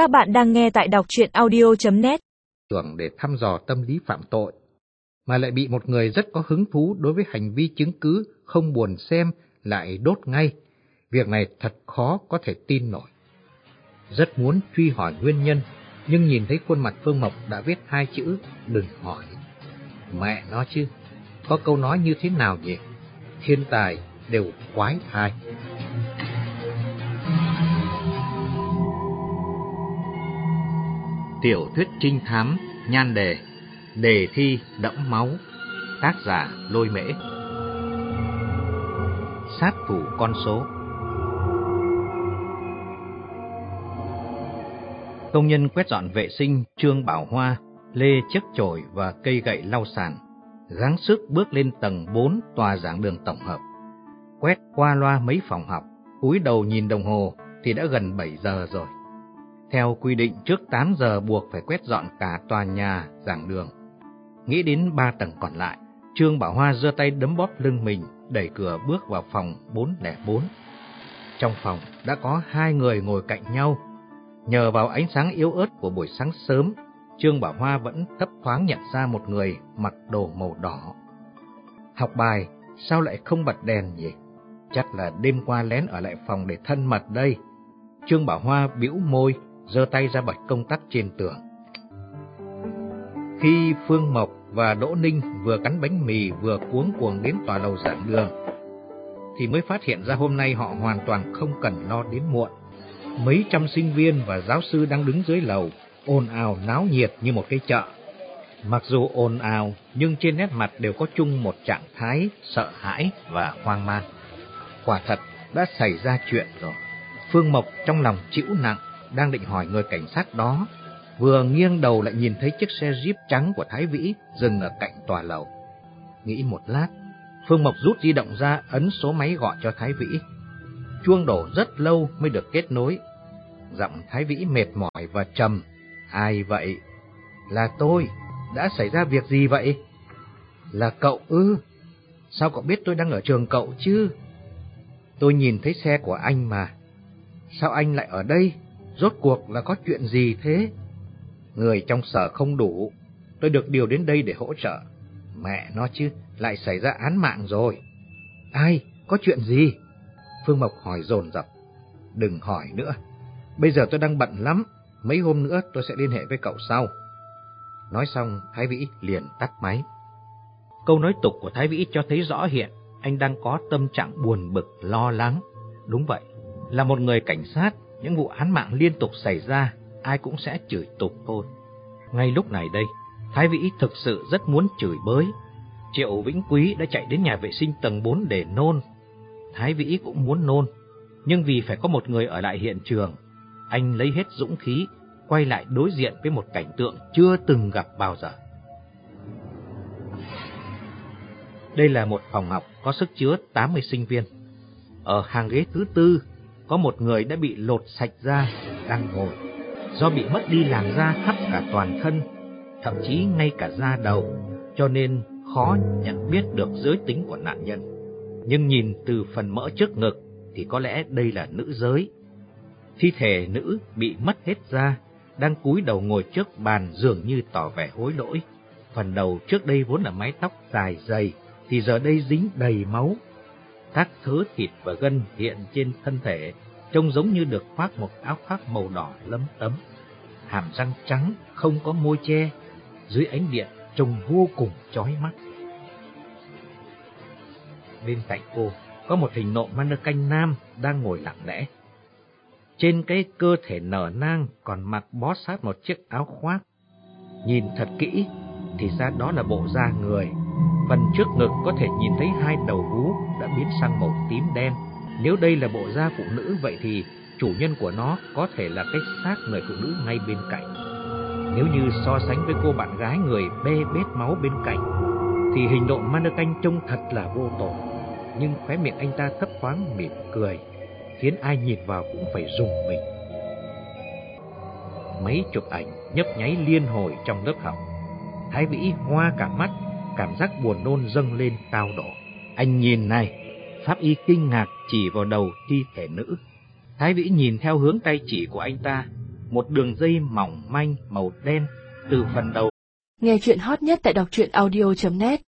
Các bạn đang nghe tại đọc truyện audio.net Tưởng để thăm dò tâm lý phạm tội, mà lại bị một người rất có hứng thú đối với hành vi chứng cứ không buồn xem lại đốt ngay. Việc này thật khó có thể tin nổi. Rất muốn truy hỏi nguyên nhân, nhưng nhìn thấy khuôn mặt Phương Mộc đã viết hai chữ đừng hỏi. Mẹ nó chứ, có câu nói như thế nào nhỉ? Thiên tài đều quái thai. Tiểu thuyết trinh thám, nhan đề, đề thi đẫm máu, tác giả lôi mễ. Sát thủ con số Công nhân quét dọn vệ sinh Trương Bảo Hoa, lê chiếc chổi và cây gậy lau sàn, gắng sức bước lên tầng 4 tòa giảng đường tổng hợp. Quét qua loa mấy phòng học, cúi đầu nhìn đồng hồ thì đã gần 7 giờ rồi. Theo quy định trước 8 giờ buộc phải quét dọn cả tòa nhà, giảng đường. Nghĩ đến ba tầng còn lại, Trương Bảo Hoa giơ tay đấm bóp lưng mình, đẩy cửa bước vào phòng 404. Trong phòng đã có hai người ngồi cạnh nhau. Nhờ vào ánh sáng yếu ớt của buổi sáng sớm, Trương Bảo Hoa vẫn thấp thoáng nhận ra một người mặc đồ màu đỏ. Học bài, sao lại không bật đèn nhỉ? Chắc là đêm qua lén ở lại phòng để thân mật đây. Trương Bảo Hoa bĩu môi, giơ tay ra bật công tắc trên tường. Khi Phương Mộc và Đỗ Ninh vừa cắn bánh mì vừa cuống cuồng đến tòa lầu giảng đường, thì mới phát hiện ra hôm nay họ hoàn toàn không cần lo đến muộn. Mấy trăm sinh viên và giáo sư đang đứng dưới lầu, ồn ào náo nhiệt như một cái chợ. Mặc dù ồn ào, nhưng trên nét mặt đều có chung một trạng thái sợ hãi và hoang mang. Quả thật, đã xảy ra chuyện rồi. Phương Mộc trong lòng chịu nặng, đang định hỏi người cảnh sát đó, vừa nghiêng đầu lại nhìn thấy chiếc xe Jeep trắng của Thái Vĩ dừng ở cạnh tòa lầu. Nghĩ một lát, Phương Mộc rút di động ra ấn số máy gọi cho Thái Vĩ. Chuông đổ rất lâu mới được kết nối. Giọng Thái Vĩ mệt mỏi và trầm. Ai vậy? Là tôi. Đã xảy ra việc gì vậy? Là cậu ư? Sao cậu biết tôi đang ở trường cậu chứ? Tôi nhìn thấy xe của anh mà. Sao anh lại ở đây? Rốt cuộc là có chuyện gì thế? Người trong sở không đủ, tôi được điều đến đây để hỗ trợ. Mẹ nó chứ, lại xảy ra án mạng rồi. Ai? Có chuyện gì? Phương Mộc hỏi dồn dập. Đừng hỏi nữa. Bây giờ tôi đang bận lắm. Mấy hôm nữa tôi sẽ liên hệ với cậu sau. Nói xong, Thái Vĩ liền tắt máy. Câu nói tục của Thái Vĩ cho thấy rõ hiện anh đang có tâm trạng buồn bực, lo lắng. Đúng vậy, là một người cảnh sát, những vụ án mạng liên tục xảy ra, ai cũng sẽ chửi tục thôi. Ngay lúc này đây, Thái Vĩ thực sự rất muốn chửi bới. Triệu Vĩnh Quý đã chạy đến nhà vệ sinh tầng 4 để nôn. Thái Vĩ cũng muốn nôn, nhưng vì phải có một người ở lại hiện trường, anh lấy hết dũng khí, quay lại đối diện với một cảnh tượng chưa từng gặp bao giờ. Đây là một phòng học có sức chứa 80 sinh viên. Ở hàng ghế thứ tư, có một người đã bị lột sạch da, đang ngồi. Do bị mất đi làn da khắp cả toàn thân, thậm chí ngay cả da đầu, cho nên khó nhận biết được giới tính của nạn nhân. Nhưng nhìn từ phần mỡ trước ngực thì có lẽ đây là nữ giới. Thi thể nữ bị mất hết da, đang cúi đầu ngồi trước bàn dường như tỏ vẻ hối lỗi. Phần đầu trước đây vốn là mái tóc dài dày, thì giờ đây dính đầy máu. Các thớ thịt và gân hiện trên thân thể trông giống như được khoác một áo khoác màu đỏ lấm tấm. Hàm răng trắng, không có môi che, dưới ánh điện trông vô cùng chói mắt. Bên cạnh cô có một hình nộm mannequin nam đang ngồi lặng lẽ. Trên cái cơ thể nở nang còn mặc bó sát một chiếc áo khoác. Nhìn thật kỹ thì ra đó là bộ da người. Phần trước ngực có thể nhìn thấy hai đầu vú đã biến sang màu tím đen. Nếu đây là bộ da phụ nữ vậy thì chủ nhân của nó có thể là cái xác người phụ nữ ngay bên cạnh. Nếu như so sánh với cô bạn gái người bê bết máu bên cạnh, thì hình nộm mannequin trông thật là vô tội. Nhưng khóe miệng anh ta thấp thoáng mỉm cười, khiến ai nhìn vào cũng phải rùng mình. Mấy chụp ảnh nhấp nháy liên hồi trong lớp học. Thái Vĩ hoa cả mắt, cảm giác buồn nôn dâng lên cao độ. Anh nhìn này, Pháp Y kinh ngạc chỉ vào đầu thi thể nữ. Thái Vĩ nhìn theo hướng tay chỉ của anh ta, một đường dây mỏng manh màu đen từ phần đầu. Nghe chuyện hot nhất tại đọc truyện audio.net